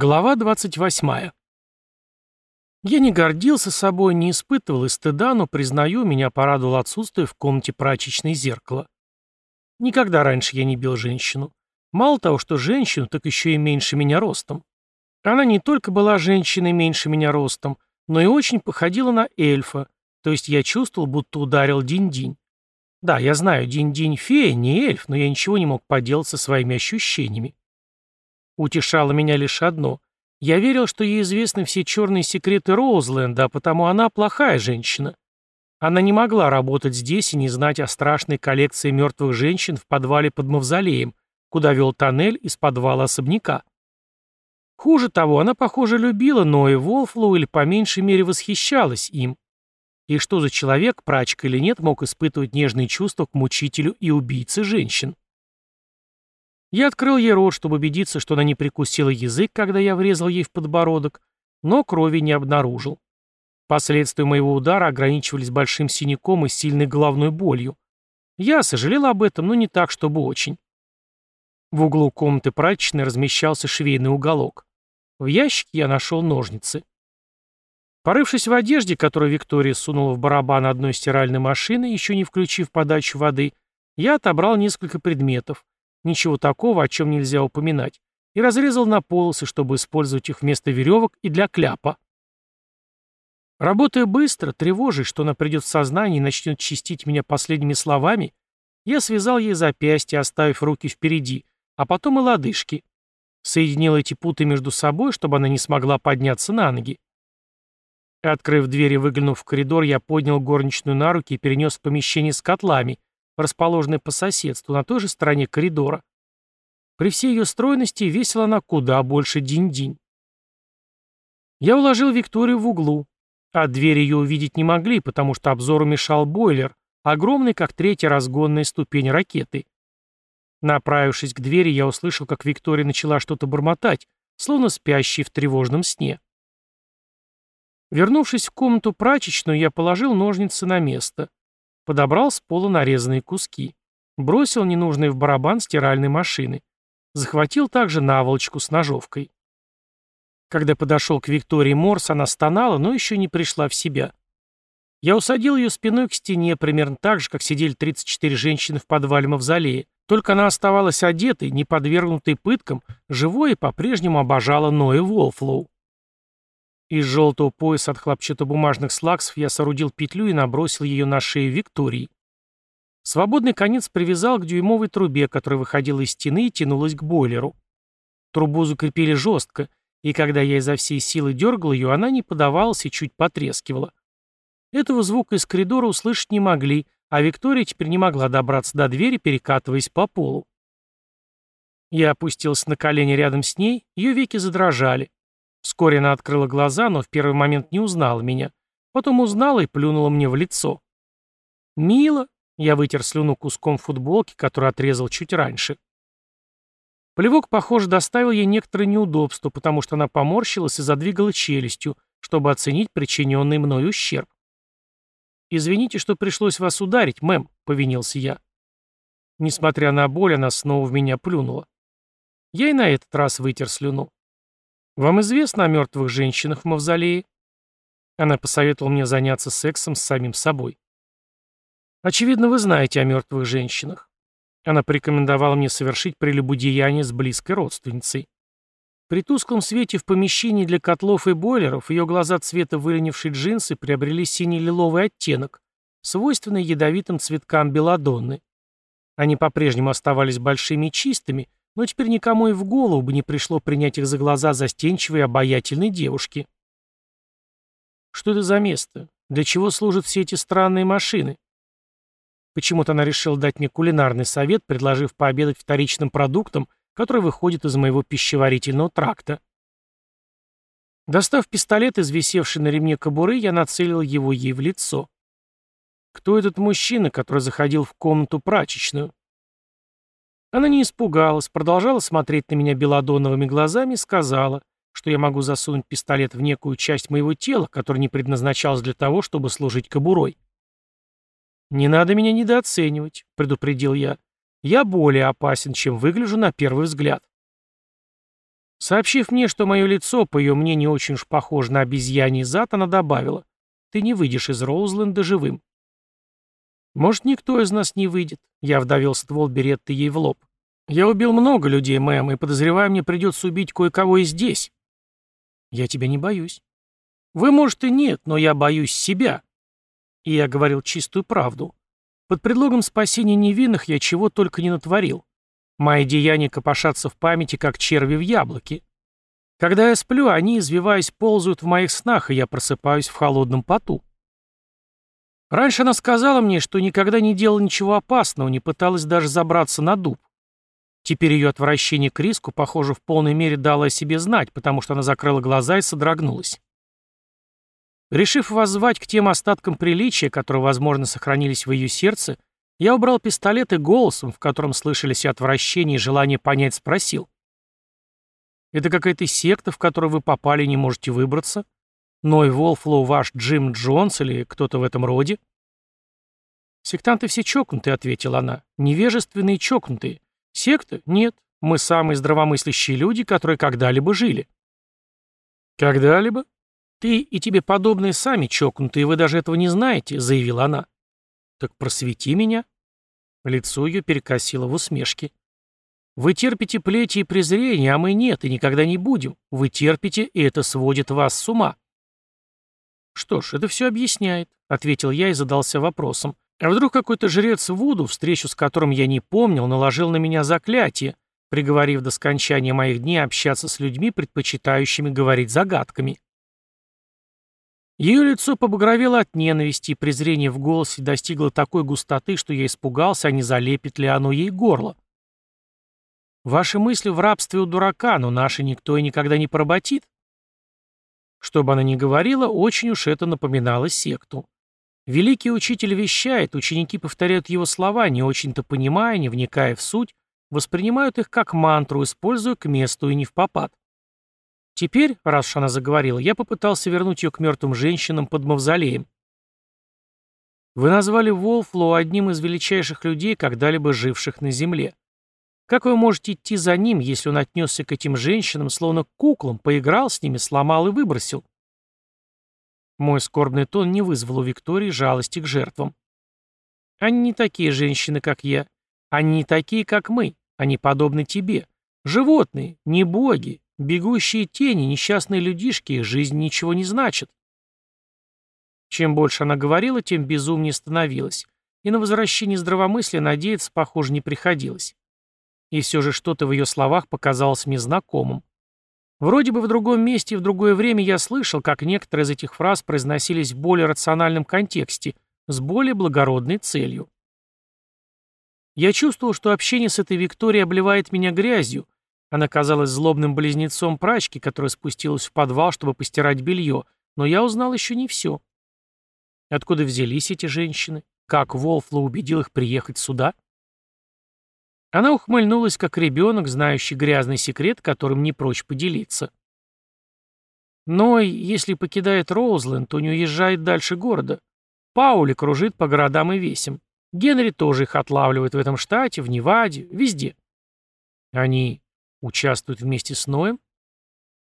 Глава 28. Я не гордился собой, не испытывал и стыда, но, признаю, меня порадовало отсутствие в комнате прачечной зеркала. Никогда раньше я не бил женщину. Мало того, что женщину, так еще и меньше меня ростом. Она не только была женщиной меньше меня ростом, но и очень походила на эльфа, то есть я чувствовал, будто ударил динь-динь. Да, я знаю, динь-динь фея, не эльф, но я ничего не мог поделать со своими ощущениями. Утешало меня лишь одно. Я верил, что ей известны все черные секреты Роузленда, а потому она плохая женщина. Она не могла работать здесь и не знать о страшной коллекции мертвых женщин в подвале под мавзолеем, куда вел тоннель из подвала особняка. Хуже того, она, похоже, любила Ноэ Волфлоу или по меньшей мере восхищалась им. И что за человек, прачка или нет, мог испытывать нежные чувства к мучителю и убийце женщин? Я открыл ей рот, чтобы убедиться, что она не прикусила язык, когда я врезал ей в подбородок, но крови не обнаружил. Последствия моего удара ограничивались большим синяком и сильной головной болью. Я сожалел об этом, но не так, чтобы очень. В углу комнаты прачечной размещался швейный уголок. В ящике я нашел ножницы. Порывшись в одежде, которую Виктория сунула в барабан одной стиральной машины, еще не включив подачу воды, я отобрал несколько предметов, Ничего такого, о чем нельзя упоминать. И разрезал на полосы, чтобы использовать их вместо веревок и для кляпа. Работая быстро, тревожась, что она придет в сознание и начнет чистить меня последними словами, я связал ей запястья, оставив руки впереди, а потом и лодыжки. Соединил эти путы между собой, чтобы она не смогла подняться на ноги. Открыв дверь и выглянув в коридор, я поднял горничную на руки и перенес в помещение с котлами, расположенная по соседству, на той же стороне коридора. При всей ее стройности весила она куда больше динь-динь. Я уложил Викторию в углу, а дверь ее увидеть не могли, потому что обзору мешал бойлер, огромный, как третья разгонная ступень ракеты. Направившись к двери, я услышал, как Виктория начала что-то бормотать, словно спящий в тревожном сне. Вернувшись в комнату прачечную, я положил ножницы на место. Подобрал с пола нарезанные куски. Бросил ненужные в барабан стиральной машины. Захватил также наволочку с ножовкой. Когда подошел к Виктории Морс, она стонала, но еще не пришла в себя. Я усадил ее спиной к стене, примерно так же, как сидели 34 женщины в подвале Мавзолея, только она оставалась одетой, не подвергнутой пыткам, живой и по-прежнему обожала Ноя Волфлоу. Из желтого пояса от хлопчатобумажных слаксов я соорудил петлю и набросил ее на шею Виктории. Свободный конец привязал к дюймовой трубе, которая выходила из стены и тянулась к бойлеру. Трубу закрепили жестко, и когда я изо всей силы дергал ее, она не подавалась и чуть потрескивала. Этого звука из коридора услышать не могли, а Виктория теперь не могла добраться до двери, перекатываясь по полу. Я опустился на колени рядом с ней, ее веки задрожали. Вскоре она открыла глаза, но в первый момент не узнала меня. Потом узнала и плюнула мне в лицо. «Мило», — я вытер слюну куском футболки, который отрезал чуть раньше. Плевок, похоже, доставил ей некоторое неудобство, потому что она поморщилась и задвигала челюстью, чтобы оценить причиненный мной ущерб. «Извините, что пришлось вас ударить, мэм», — повинился я. Несмотря на боль, она снова в меня плюнула. Я и на этот раз вытер слюну. «Вам известно о мертвых женщинах в мавзолее?» Она посоветовала мне заняться сексом с самим собой. «Очевидно, вы знаете о мертвых женщинах». Она порекомендовала мне совершить прелюбодеяние с близкой родственницей. При тусклом свете в помещении для котлов и бойлеров ее глаза цвета выленившей джинсы приобрели синий-лиловый оттенок, свойственный ядовитым цветкам белладонны. Они по-прежнему оставались большими и чистыми, но теперь никому и в голову бы не пришло принять их за глаза застенчивой и обаятельной девушки. Что это за место? Для чего служат все эти странные машины? Почему-то она решила дать мне кулинарный совет, предложив пообедать вторичным продуктом, который выходит из моего пищеварительного тракта. Достав пистолет из на ремне кобуры, я нацелил его ей в лицо. Кто этот мужчина, который заходил в комнату прачечную? Она не испугалась, продолжала смотреть на меня белодоновыми глазами и сказала, что я могу засунуть пистолет в некую часть моего тела, которая не предназначалась для того, чтобы служить кобурой. «Не надо меня недооценивать», — предупредил я. «Я более опасен, чем выгляжу на первый взгляд». Сообщив мне, что мое лицо, по ее мнению, очень уж похоже на обезьяний зад, она добавила, «Ты не выйдешь из Роузленда живым». «Может, никто из нас не выйдет», — я вдавил ствол беретты ей в лоб. «Я убил много людей, мэм, и, подозреваю, мне придется убить кое-кого и здесь». «Я тебя не боюсь». «Вы, может, и нет, но я боюсь себя». И я говорил чистую правду. Под предлогом спасения невинных я чего только не натворил. Мои деяния копошатся в памяти, как черви в яблоке. Когда я сплю, они, извиваясь, ползают в моих снах, и я просыпаюсь в холодном поту. Раньше она сказала мне, что никогда не делала ничего опасного, не пыталась даже забраться на дуб. Теперь ее отвращение к риску, похоже, в полной мере дало о себе знать, потому что она закрыла глаза и содрогнулась. Решив воззвать к тем остаткам приличия, которые, возможно, сохранились в ее сердце, я убрал пистолет и голосом, в котором слышались отвращение и желание понять, спросил. «Это какая-то секта, в которую вы попали и не можете выбраться? Ной Волфлоу ваш Джим Джонс или кто-то в этом роде?» «Сектанты все чокнутые», — ответила она. «Невежественные чокнутые. Секта? Нет. Мы самые здравомыслящие люди, которые когда-либо жили». «Когда-либо? Ты и тебе подобные сами чокнутые, вы даже этого не знаете», — заявила она. «Так просвети меня». Лицо ее перекосило в усмешке. «Вы терпите плети и презрение, а мы нет и никогда не будем. Вы терпите, и это сводит вас с ума». «Что ж, это все объясняет», — ответил я и задался вопросом. «А вдруг какой-то жрец Вуду, встречу с которым я не помнил, наложил на меня заклятие, приговорив до скончания моих дней общаться с людьми, предпочитающими говорить загадками?» Ее лицо побагровело от ненависти, и презрение в голосе достигло такой густоты, что я испугался, а не залепит ли оно ей горло. Ваши мысли в рабстве у дурака, но наши никто и никогда не поработит. Что бы она ни говорила, очень уж это напоминало секту. Великий учитель вещает, ученики повторяют его слова, не очень-то понимая, не вникая в суть, воспринимают их как мантру, используя к месту и не в попад. Теперь, раз уж она заговорила, я попытался вернуть ее к мертвым женщинам под мавзолеем. Вы назвали Волфлоу одним из величайших людей, когда-либо живших на Земле. Как вы можете идти за ним, если он отнесся к этим женщинам, словно к куклам, поиграл с ними, сломал и выбросил? Мой скорбный тон не вызвал у Виктории жалости к жертвам. Они не такие женщины, как я. Они не такие, как мы. Они подобны тебе. Животные, не боги, Бегущие тени, несчастные людишки, их жизнь ничего не значит. Чем больше она говорила, тем безумнее становилась, и на возвращение здравомыслия надеяться, похоже, не приходилось. И все же что-то в ее словах показалось мне знакомым. Вроде бы в другом месте и в другое время я слышал, как некоторые из этих фраз произносились в более рациональном контексте, с более благородной целью. Я чувствовал, что общение с этой Викторией обливает меня грязью, она казалась злобным близнецом прачки, которая спустилась в подвал, чтобы постирать белье, но я узнал еще не все. Откуда взялись эти женщины? Как Волфло убедил их приехать сюда? Она ухмыльнулась, как ребенок, знающий грязный секрет, которым не прочь поделиться. Но если покидает Роузленд, то не уезжает дальше города. Паули кружит по городам и весям. Генри тоже их отлавливает в этом штате, в Неваде, везде. Они Участвуют вместе с Ноем?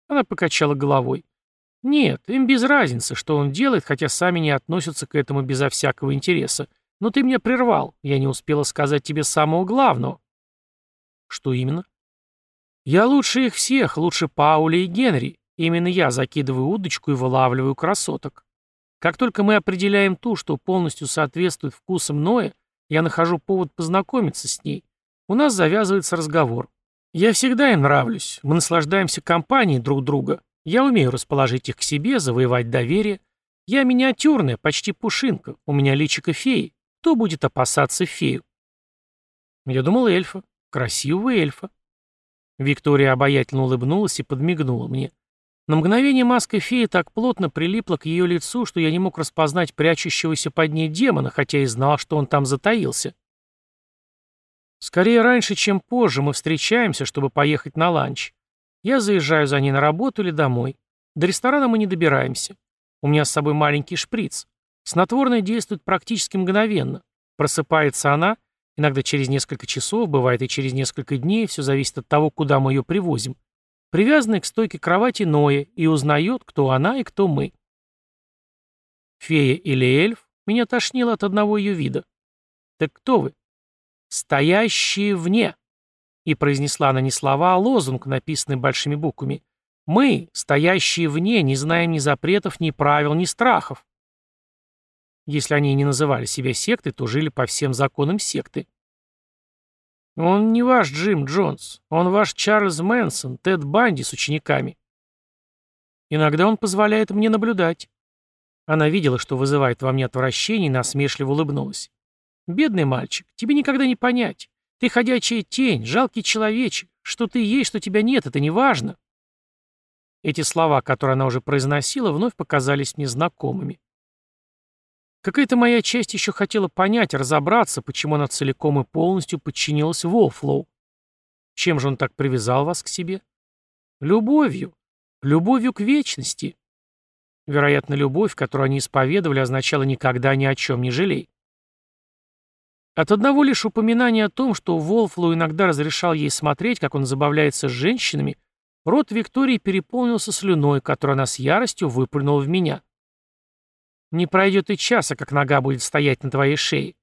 Она покачала головой. Нет, им без разницы, что он делает, хотя сами не относятся к этому безо всякого интереса. Но ты меня прервал, я не успела сказать тебе самого главного. Что именно? Я лучше их всех, лучше Пауля и Генри. Именно я закидываю удочку и вылавливаю красоток. Как только мы определяем ту, что полностью соответствует вкусам Ноя, я нахожу повод познакомиться с ней. У нас завязывается разговор. Я всегда им нравлюсь. Мы наслаждаемся компанией друг друга. Я умею расположить их к себе, завоевать доверие. Я миниатюрная, почти пушинка. У меня личико феи. Кто будет опасаться фею? Я думал эльфа. Красивого эльфа. Виктория обаятельно улыбнулась и подмигнула мне. На мгновение маска феи так плотно прилипла к ее лицу, что я не мог распознать прячущегося под ней демона, хотя и знал, что он там затаился. Скорее раньше, чем позже мы встречаемся, чтобы поехать на ланч. Я заезжаю за ней на работу или домой. До ресторана мы не добираемся. У меня с собой маленький шприц. Снотворное действует практически мгновенно. Просыпается она, иногда через несколько часов, бывает и через несколько дней, все зависит от того, куда мы ее привозим. привязанной к стойке кровати Ноя, и узнает, кто она и кто мы. Фея или эльф? Меня тошнило от одного ее вида. Так кто вы? Стоящие вне. И произнесла она не слова, а лозунг, написанный большими буквами. Мы, стоящие вне, не знаем ни запретов, ни правил, ни страхов. Если они не называли себя сектой, то жили по всем законам секты. Он не ваш Джим Джонс, он ваш Чарльз Мэнсон, Тед Банди с учениками. Иногда он позволяет мне наблюдать. Она видела, что вызывает во мне отвращение, и насмешливо улыбнулась. «Бедный мальчик, тебе никогда не понять. Ты ходячая тень, жалкий человечек. Что ты есть, что тебя нет, это не важно». Эти слова, которые она уже произносила, вновь показались мне знакомыми. Какая-то моя часть еще хотела понять, разобраться, почему она целиком и полностью подчинилась Волфлоу. Чем же он так привязал вас к себе? Любовью. Любовью к вечности. Вероятно, любовь, которую они исповедовали, означала никогда ни о чем не жалей. От одного лишь упоминания о том, что Волфлоу иногда разрешал ей смотреть, как он забавляется с женщинами, рот Виктории переполнился слюной, которую она с яростью выплюнула в меня. Не пройдет и часа, как нога будет стоять на твоей шее.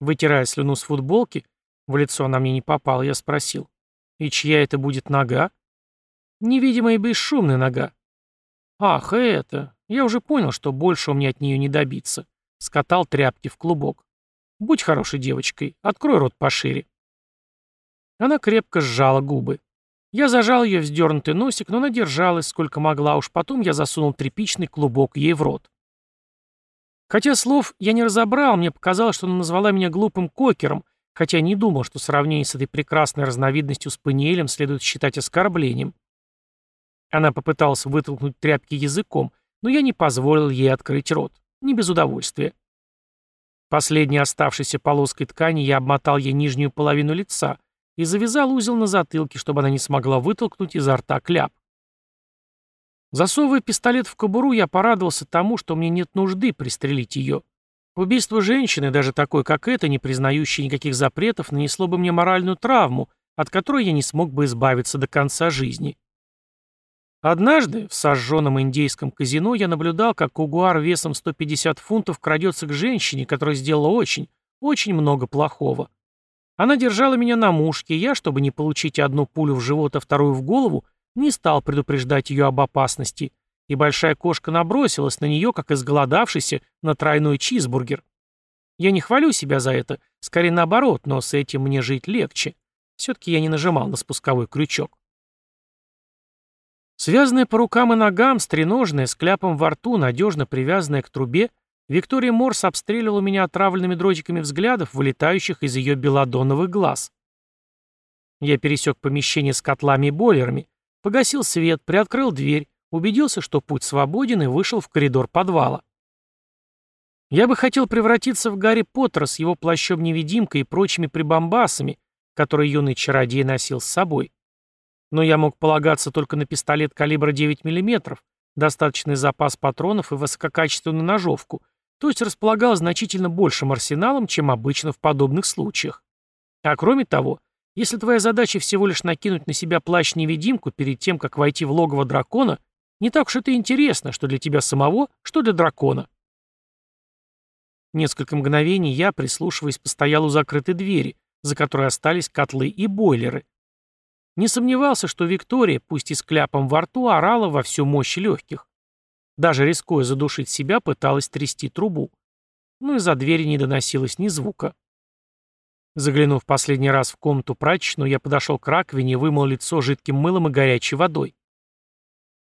Вытирая слюну с футболки, в лицо она мне не попала, я спросил. И чья это будет нога? Невидимая и бесшумная нога. Ах, это. Я уже понял, что больше у меня от нее не добиться. Скатал тряпки в клубок. Будь хорошей девочкой, открой рот пошире. Она крепко сжала губы. Я зажал ее вздернутый носик, но она держалась, сколько могла, уж потом я засунул тряпичный клубок ей в рот. Хотя слов я не разобрал, мне показалось, что она назвала меня глупым кокером, хотя не думал, что сравнение с этой прекрасной разновидностью спаниелем следует считать оскорблением. Она попыталась вытолкнуть тряпки языком, но я не позволил ей открыть рот. Не без удовольствия. Последней оставшейся полоской ткани я обмотал ей нижнюю половину лица, и завязал узел на затылке, чтобы она не смогла вытолкнуть изо рта кляп. Засовывая пистолет в кобуру, я порадовался тому, что мне нет нужды пристрелить ее. Убийство женщины, даже такой, как эта, не признающей никаких запретов, нанесло бы мне моральную травму, от которой я не смог бы избавиться до конца жизни. Однажды в сожженном индейском казино я наблюдал, как кугуар весом 150 фунтов крадется к женщине, которая сделала очень, очень много плохого. Она держала меня на мушке, и я, чтобы не получить одну пулю в живот, а вторую в голову, не стал предупреждать ее об опасности, и большая кошка набросилась на нее, как изголодавшийся, на тройной чизбургер. Я не хвалю себя за это, скорее наоборот, но с этим мне жить легче. Все-таки я не нажимал на спусковой крючок. Связанная по рукам и ногам, стреножная, с кляпом во рту, надежно привязанная к трубе, Виктория Морс обстреливала меня отравленными дротиками взглядов, вылетающих из ее белодоновых глаз. Я пересек помещение с котлами и бойлерами, погасил свет, приоткрыл дверь, убедился, что путь свободен и вышел в коридор подвала. Я бы хотел превратиться в Гарри Поттера с его плащом-невидимкой и прочими прибамбасами, которые юный чародей носил с собой. Но я мог полагаться только на пистолет калибра 9 мм, достаточный запас патронов и высококачественную ножовку, то есть располагал значительно большим арсеналом, чем обычно в подобных случаях. А кроме того, если твоя задача всего лишь накинуть на себя плащ-невидимку перед тем, как войти в логово дракона, не так уж это интересно, что для тебя самого, что для дракона. Несколько мгновений я, прислушиваясь, постоял у закрытой двери, за которой остались котлы и бойлеры. Не сомневался, что Виктория, пусть и с кляпом во рту, орала во всю мощь легких. Даже рискуя задушить себя, пыталась трясти трубу. Но из-за двери не доносилось ни звука. Заглянув последний раз в комнату прачечную, я подошел к раковине и вымыл лицо жидким мылом и горячей водой.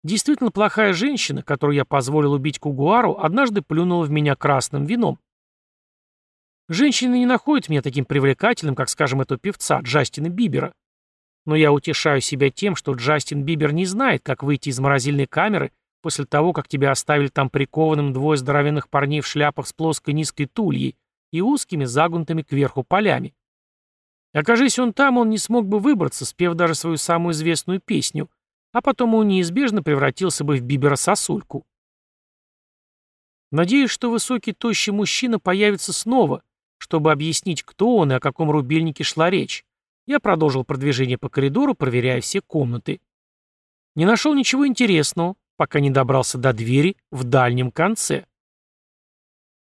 Действительно плохая женщина, которую я позволил убить Кугуару, однажды плюнула в меня красным вином. Женщины не находят меня таким привлекательным, как, скажем, этого певца Джастина Бибера. Но я утешаю себя тем, что Джастин Бибер не знает, как выйти из морозильной камеры после того, как тебя оставили там прикованным двое здоровенных парней в шляпах с плоской низкой тульей и узкими загнутыми кверху полями. Окажись он там, он не смог бы выбраться, спев даже свою самую известную песню, а потом он неизбежно превратился бы в бибера-сосульку. Надеюсь, что высокий тощий мужчина появится снова, чтобы объяснить, кто он и о каком рубильнике шла речь, Я продолжил продвижение по коридору, проверяя все комнаты. Не нашел ничего интересного, пока не добрался до двери в дальнем конце.